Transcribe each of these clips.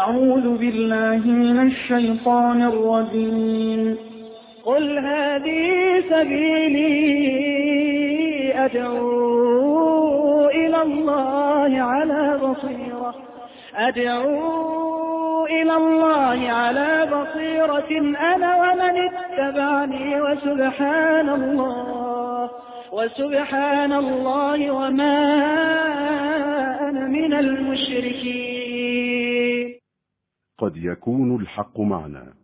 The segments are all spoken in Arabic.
أعوذ بالله من الشيطان الرجيم. قل هذه سبيلي أدعو إلى الله على بصيرة. أدعو إلى الله على بصيرة. أنا ومن اتبعني وسبحان الله وسبحان الله وما أنا من المشركين. قد يكون الحق معنا.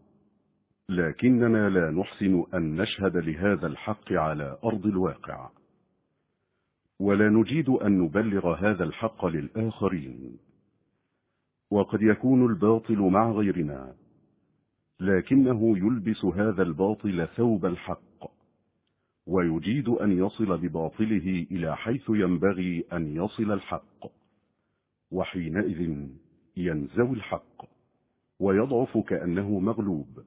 لكننا لا نحسن أن نشهد لهذا الحق على أرض الواقع. ولا نجيد أن نبلغ هذا الحق للآخرين. وقد يكون الباطل مع غيرنا. لكنه يلبس هذا الباطل ثوب الحق. ويجيد أن يصل بباطله إلى حيث ينبغي أن يصل الحق. وحينئذ ينزوي الحق. ويضعف كأنه مغلوب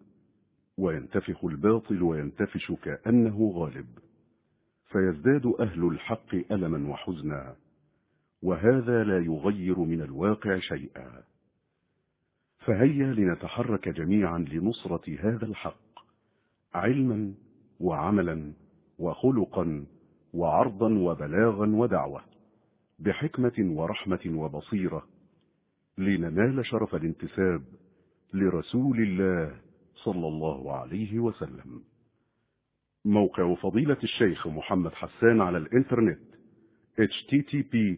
وينتفخ الباطل وينتفش كأنه غالب. فيزداد أهل الحق ألما وحزنا وهذا لا يغير من الواقع شيئا. فهيا لنتحرك جميعا لنصرة هذا الحق علما وعملا وخلقا وعرضا وبلاغا ودعوة بحكمة ورحمة وبصيرة لننال شرف الانتساب لرسول الله صلى الله عليه وسلم. موقع فضيلة الشيخ محمد حسان على الإنترنت http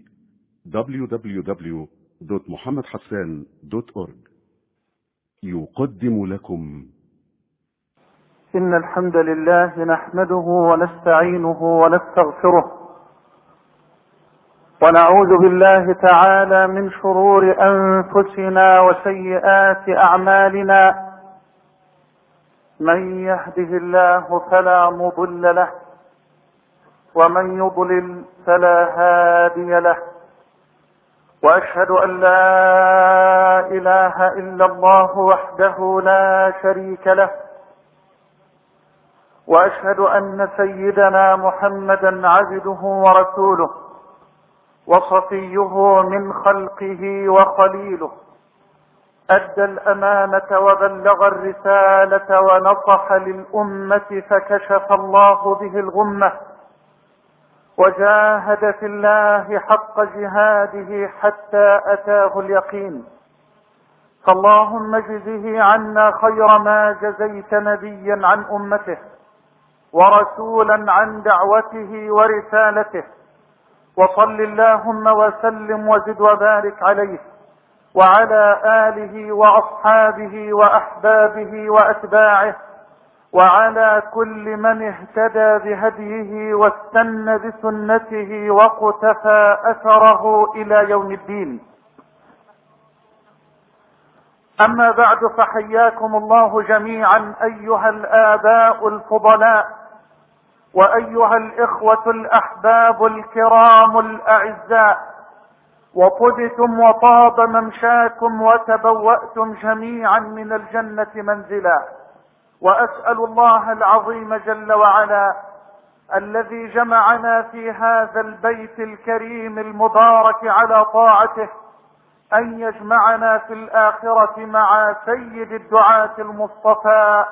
www.muhammadhassan.org يقدم لكم. إن الحمد لله نحمده ونستعينه ونستغفره. ونعوذ بالله تعالى من شرور أنفسنا وسيئات أعمالنا. من يهده الله فلا مضل له ومن يضلل فلا هادي له. وأشهد أن لا إله إلا الله وحده لا شريك له. وأشهد أن سيدنا محمدا عبده ورسوله. وصفيه من خلقه وخليله. أدى الأمانة وبلغ الرسالة ونصح للأمة فكشف الله به الغمة. وجاهد في الله حق جهاده حتى أتاه اليقين. فاللهم اجزه عنا خير ما جزيت نبيا عن أمته ورسولا عن دعوته ورسالته. وصل اللهم وسلم وزد وبارك عليه وعلى آله وأصحابه وأحبابه وأتباعه وعلى كل من اهتدى بهديه واستنى بسنته وقتفى أثره إلى يوم الدين. أما بعد فحياكم الله جميعا أيها الآباء الفضلاء. وأيها الإخوة الأحباب الكرام الأعزاء وطبتم وطاب ممشاكم وتبوأتم جميعا من الجنة منزلا. وأسأل الله العظيم جل وعلا الذي جمعنا في هذا البيت الكريم المبارك على طاعته أن يجمعنا في الآخرة مع سيد الدعاة المصطفى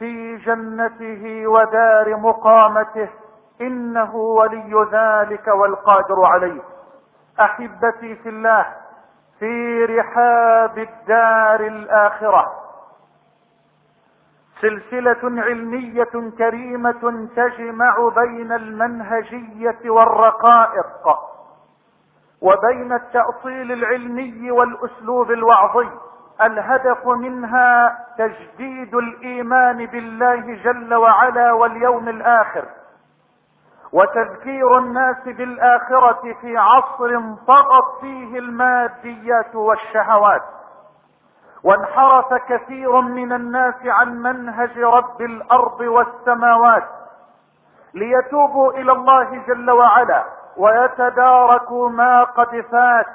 في جنته ودار مقامته إنه ولي ذلك والقادر عليه. أحبتي في الله في رحاب الدار الآخرة. سلسلة علمية كريمة تجمع بين المنهجية والرقائق وبين التأصيل العلمي والأسلوب الوعظي. الهدف منها تجديد الإيمان بالله جل وعلا واليوم الآخر وتذكير الناس بالآخرة في عصر طغت فيه الماديات والشهوات وانحرف كثير من الناس عن منهج رب الأرض والسماوات ليتوبوا إلى الله جل وعلا ويتداركوا ما قد فات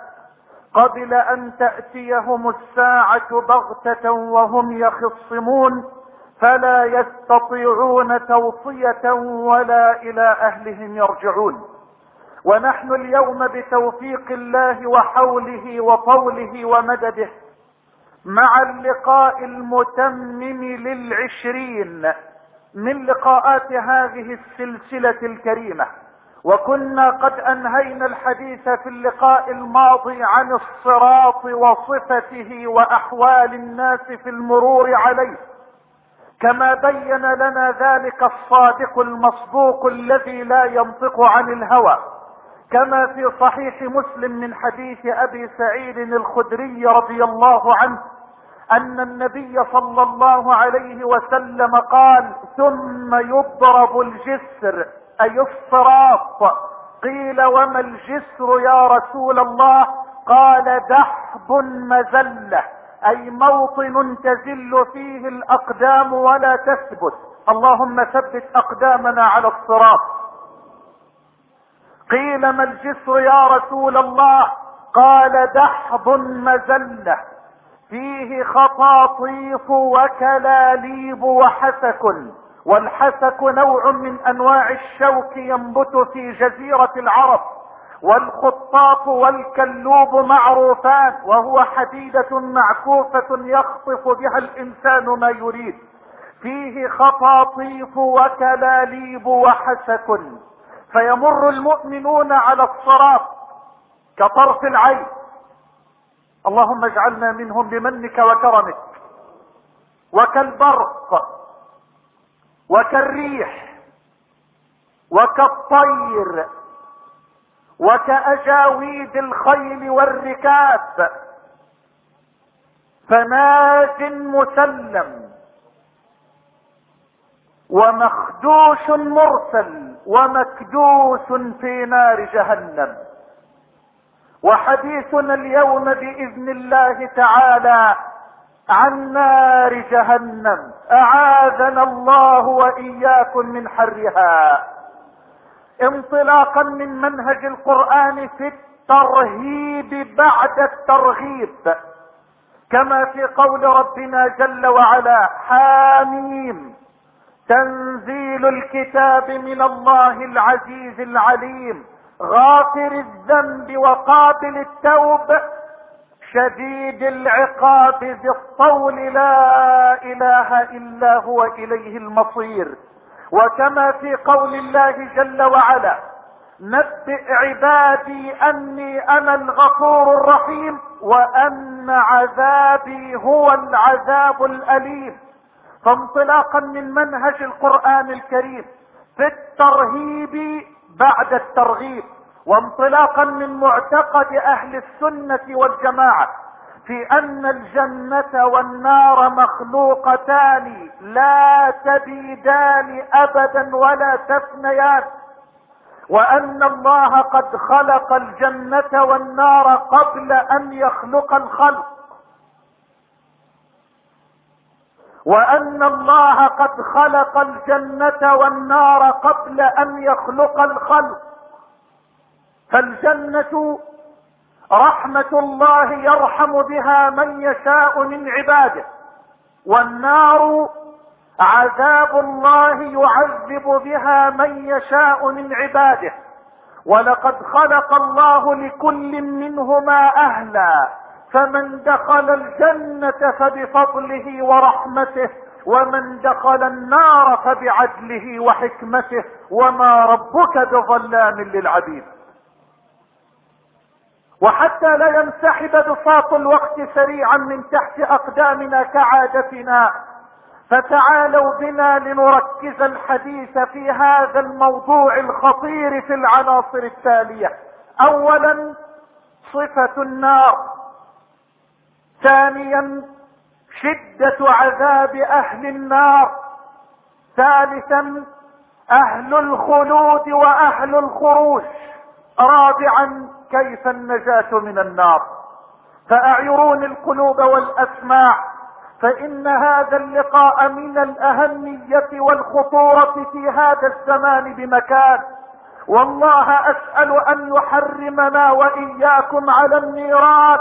قبل أن تأتيهم الساعة بغتة وهم يخصمون فلا يستطيعون توصية ولا إلى أهلهم يرجعون. ونحن اليوم بتوفيق الله وحوله وطوله ومدده مع اللقاء المتمم للعشرين من لقاءات هذه السلسلة الكريمة. وكنا قد أنهينا الحديث في اللقاء الماضي عن الصراط وصفته وأحوال الناس في المرور عليه. كما بين لنا ذلك الصادق المصدوق الذي لا ينطق عن الهوى. كما في صحيح مسلم من حديث أبي سعيد الخدري رضي الله عنه أن النبي صلى الله عليه وسلم قال ثم يضرب الجسر أي الصراط. قيل وما الجسر يا رسول الله؟ قال دحض مزله أي موطن تزل فيه الأقدام ولا تثبت. اللهم ثبت أقدامنا على الصراط. قيل ما الجسر يا رسول الله؟ قال دحض مزله فيه خطاطيف وكلاليب وحسك. والحسك نوع من أنواع الشوك ينبت في جزيرة العرب والخطاط والكلوب معروفان وهو حديدة معكوفة يخطف بها الإنسان ما يريد. فيه خطاطيف وكلاليب وحسك. فيمر المؤمنون على الصراط كطرف العين. اللهم اجعلنا منهم بمنك وكرمك وكالبرق. وكالريح وكالطير وكأجاويد الخيل والركاب. فناج مسلم ومخدوش مرسل ومكدوس في نار جهنم. وحديثنا اليوم بإذن الله تعالى عن نار جهنم. أعاذنا الله وإياكم من حرها. انطلاقا من منهج القرآن في الترهيب بعد الترغيب. كما في قول ربنا جل وعلا حاميم. تنزيل الكتاب من الله العزيز العليم. غافر الذنب وقابل التوب. شديد العقاب ذي الطول لا إله إلا هو إليه المصير. وكما في قول الله جل وعلا نبئ عبادي أني أنا الغفور الرحيم وأن عذابي هو العذاب الأليم. فانطلاقا من منهج القرآن الكريم في الترهيب بعد الترغيب. وانطلاقا من معتقد أهل السنة والجماعة في أن الجنة والنار مخلوقتان لا تبيدان ابدا ولا تفنيان وأن الله قد خلق الجنة والنار قبل أن يخلق الخلق وأن الله قد خلق الجنة والنار قبل أن يخلق الخلق. فالجنة رحمة الله يرحم بها من يشاء من عباده والنار عذاب الله يعذب بها من يشاء من عباده. ولقد خلق الله لكل منهما أهلا فمن دخل الجنة فبفضله ورحمته ومن دخل النار فبعدله وحكمته وما ربك بظلام للعبيد. وحتى لا ينسحب بساط الوقت سريعا من تحت أقدامنا كعادتنا. فتعالوا بنا لنركز الحديث في هذا الموضوع الخطير في العناصر التالية. اولا صفة النار. ثانيا شدة عذاب أهل النار. ثالثا أهل الخلود وأهل الخروج. رابعا كيف النجاة من النار. فأعيروني القلوب والأسماع فإن هذا اللقاء من الأهمية والخطورة في هذا الزمان بمكان. والله أسأل أن يحرمنا وإياكم على النيران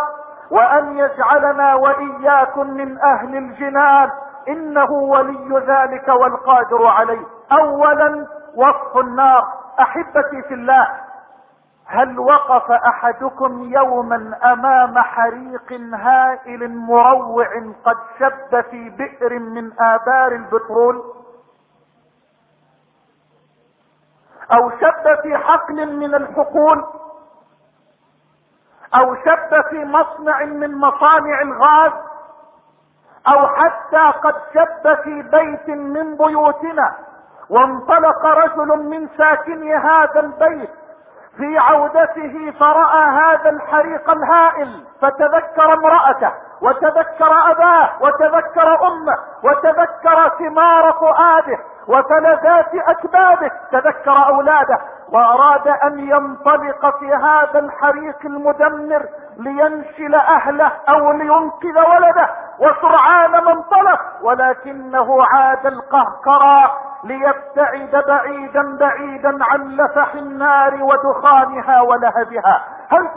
وأن يجعلنا وإياكم من أهل الجنان. إنه ولي ذلك والقادر عليه. اولا وصف النار. أحبتي في الله هل وقف أحدكم يوما أمام حريق هائل مروع قد شب في بئر من آبار البترول؟ أو شب في حقل من الحقول؟ أو شب في مصنع من مصانع الغاز؟ أو حتى قد شب في بيت من بيوتنا وانطلق رجل من ساكني هذا البيت في عودته فرأى هذا الحريق الهائل فتذكر امرأته وتذكر أباه وتذكر أمه وتذكر ثمار فؤاده وفلذات اكباده تذكر أولاده وأراد أن ينطلق في هذا الحريق المدمر لينشل أهله أو لينقذ ولده. وسرعان ما انطلق ولكنه عاد القهقرى ليبتعد بعيدا بعيدا عن لفح النار ودخانها ولهبها. هل